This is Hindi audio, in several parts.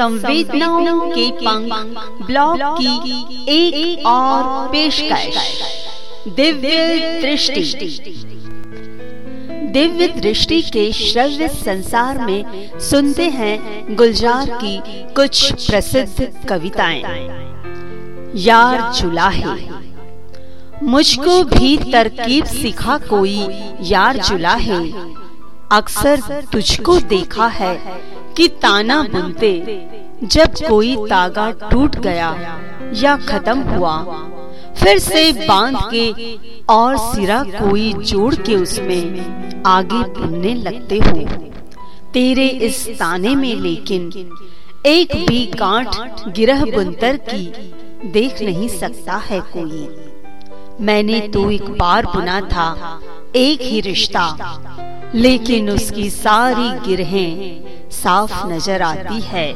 संवेदनाओं के पंख ब्लॉग की एक एक और पेशकश। दिव्य दृष्टि। दिव्य दृष्टि के श्रव्य संसार में सुनते हैं गुलजार की कुछ प्रसिद्ध कविताएँ। यार जुलाहे। मुझको भी तरकीब सिखा कोई यार जुलाहे। अक्सर तुझको देखा है कि ताना बुनते, जब कोई तागा टूट गया या खत्म हुआ, फिर से बाँध के और सिरा कोई जोड़ के उसमें आगे बुनने लगते हो। तेरे इस ताने में लेकिन एक भी गांठ गिरह बुनतर की देख नहीं सकता है कोई। मैंने तो एक बार बुना था, एक ही रिश्ता, लेकिन उसकी सारी गिरहें साफ़ नज़र आती है।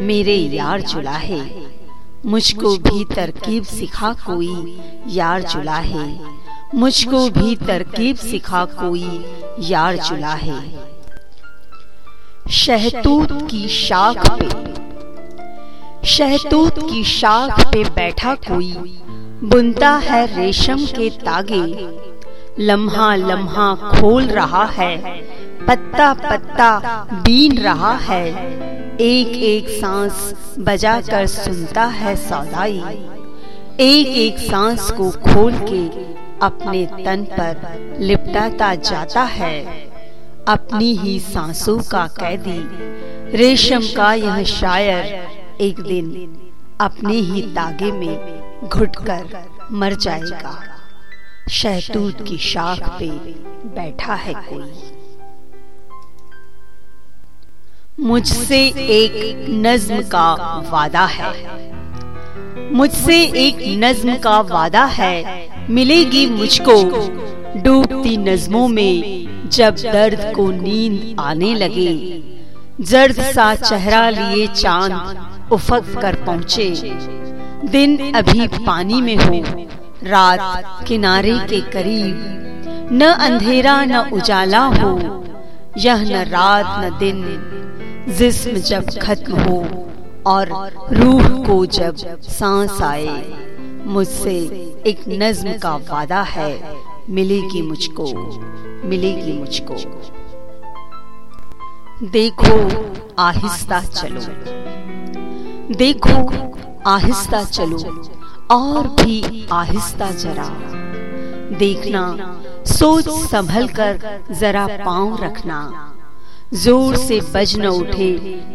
मेरे यार जुलाहे मुझको भी तरकीब सिखा कोई यार जुलाहे मुझको भी तरकीब सिखा कोई यार जुलाहे शहतूत की शाख पे शहतूत की शाख पे बैठा कोई बुनता है रेशम के तागे। लम्हा लम्हा खोल रहा है। पत्ता पत्ता बीन रहा है। एक एक सांस बजा कर सुनता है सौदाई। एक एक सांस को खोल के अपने तन पर लिपटाता जाता है। अपनी ही सांसों का कैदी। रेशम का यह शायर एक दिन अपने ही तागे में घुटकर मर जाएगा। शहतूत की शाख पे बैठा है कोई। मुझसे एक नज्म का वादा है। मुझसे एक नज्म का वादा है। मिलेगी मुझको डूबती नज्मों में जब दर्द को नींद आने लगे। जर्द सा चेहरा लिए चाँद उफक कर पहुँचे। दिन अभी पानी में हो, रात किनारे के करीब। न अंधेरा, न उजाला हो, यह न रात, न दिन। जिस्म जब खत्म हो और रूह को जब सांस आए, मुझसे एक नज्म का वादा है, मिलेगी मुझको मिलेगी मुझको। देखो आहिस्ता चलो, देखो आहिस्ता चलो, और भी आहिस्ता जरा। देखना, सोच संभल कर जरा पाँव रखना। ज़ोर से बज न उठे,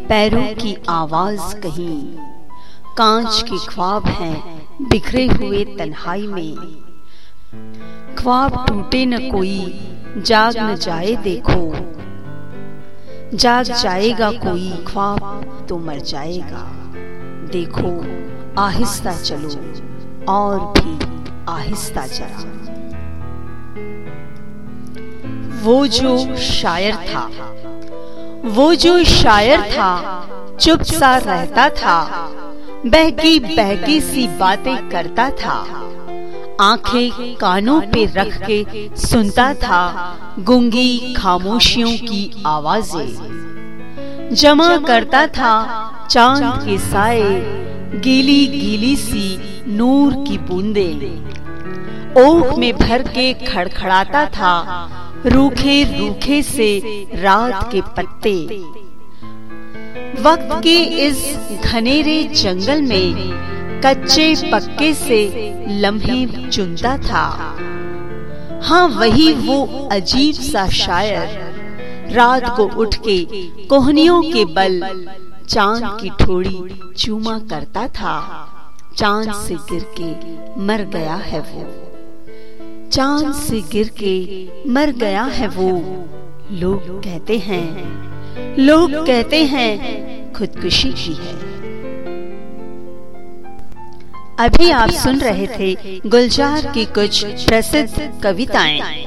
पैरों की आवाज़ कहीं। कांच के ख्वाब हैं बिखरे हुए तन्हाई में। ख्वाब टूटे न कोई, जाग न जाए देखो। जाग जाएगा कोई, ख्वाब तो मर जाएगा। देखो, आहिस्ता चलो, और भी आहिस्ता चला। वो जो शायर था वो जो शायर था चुप सा रहता था बहकी बहकी सी बातें करता था, आँखें कानों पे रख के सुनता था, गुंगी खामोशियों की आवाज़ें। जमा करता था, चाँद के साए गीली गीली सी नूर की बूंदे। ओख में भर के खड़खड़ाता था, रूखे रूखे से रात के पत्ते। वक्त के इस घनेरे जंगल में कच्चे पक्के से लम्हे चुनता था। हाँ वही वो अजीब सा शायर, रात को उठ के कोहनियों के बल चाँद की ठोड़ी चूमा करता था। चाँद से गिर के मर गया है वो। चाँद से गिर के मर गया है वो। लोग कहते हैं। लोग कहते हैं, खुदकुशी की है। अभी आप सुन रहे थे गुलजार की कुछ प्रसिद्ध कविताएँ।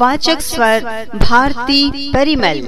वाचक स्वर, भारती परिमल।